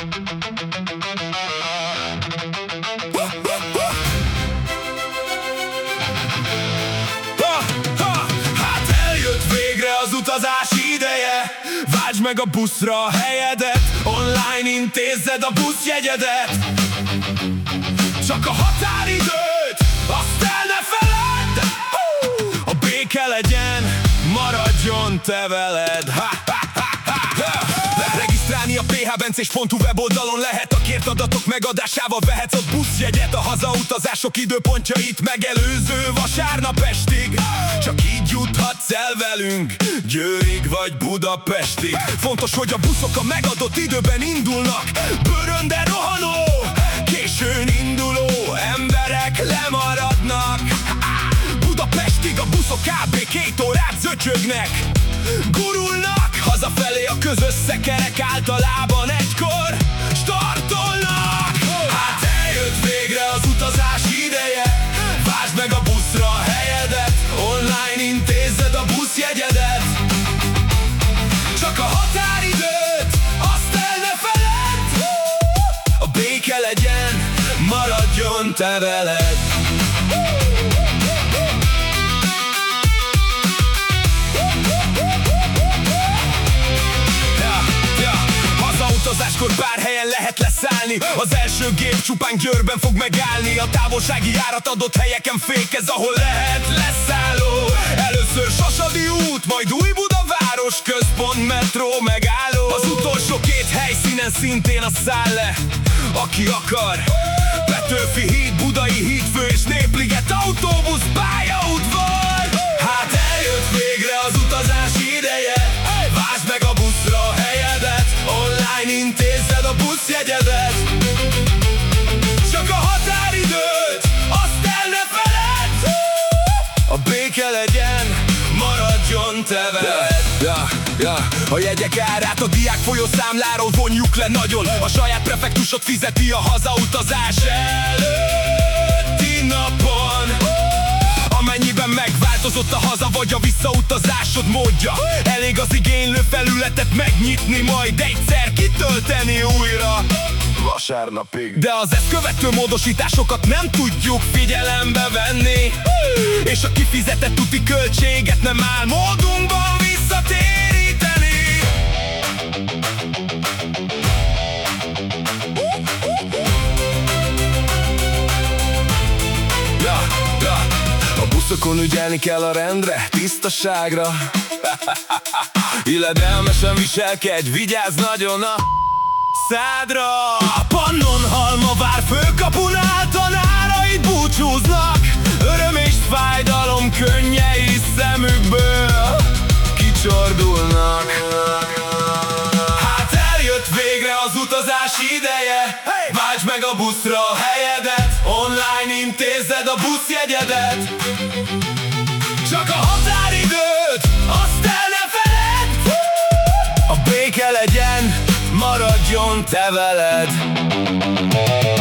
Hát eljött végre az utazás ideje. Váltsd meg a buszra a helyedet. Online intézzed a buszjegyedet. Csak a határidőt, azt el ne feledd. A béke legyen, maradjon te veled. Ha, ha, ha, ha, phbencés.hu weboldalon lehet A kért adatok megadásával. Vehetsz a buszjegyet A hazautazások időpontjait megelőző vasárnap estig. Csak így juthatsz el velünk Győrig vagy Budapestig. Fontos, hogy a buszok a megadott időben indulnak. Bőrönde rohanó Későn induló emberek lemaradnak. Budapestig a buszok kb. két órát zöcsögnek. Gurulnak Hazafelé a közös szekerek általában egykor. Startolnak! Hát eljött végre az utazás ideje. Vásd meg a buszra a helyedet. Online intézed a buszjegyedet. Csak a határidőt, azt el ne feledd. A béke legyen, maradjon te veled pár helyen lehet leszállni. Az első gép csupán Győrben fog megállni. A távolsági járat adott helyeken fékez, ahol lehet leszálló. Először Sasadi út, majd új Budaváros Központ, metró, megálló. Az utolsó két helyszínen szintén a száll le Aki akar. Petőfi híd, Budai hídfő és Népliget Autóbusz, béke legyen, maradjon te veled. Ja, ja. A jegyek árát a diák folyószámláról vonjuk le nagyon. A saját prefektusod fizeti a hazautazás előtti napon. Amennyiben megváltozott a haza vagy a visszautazásod módja. Elég az igénylő felületet megnyitni, majd egyszer kitölteni újra Vasárnapig. De az ezt követő módosításokat nem tudjuk figyelembe venni. És a kifizetett úti költséget nem áll módunkban visszatéríteni. Ja, ja. A buszokon ügyelni kell a rendre, tisztaságra. Illedelmesen viselkedj, vigyázz nagyon a szádra. A pannon halma vár főkapunál Tanáraid búcsúznak. Öröm és fájdalom könnyei szemükből Kicsordulnak. Hát eljött végre az utazás ideje. Váltsd meg a buszra a helyedet. Online intézed a buszjegyedet te veled.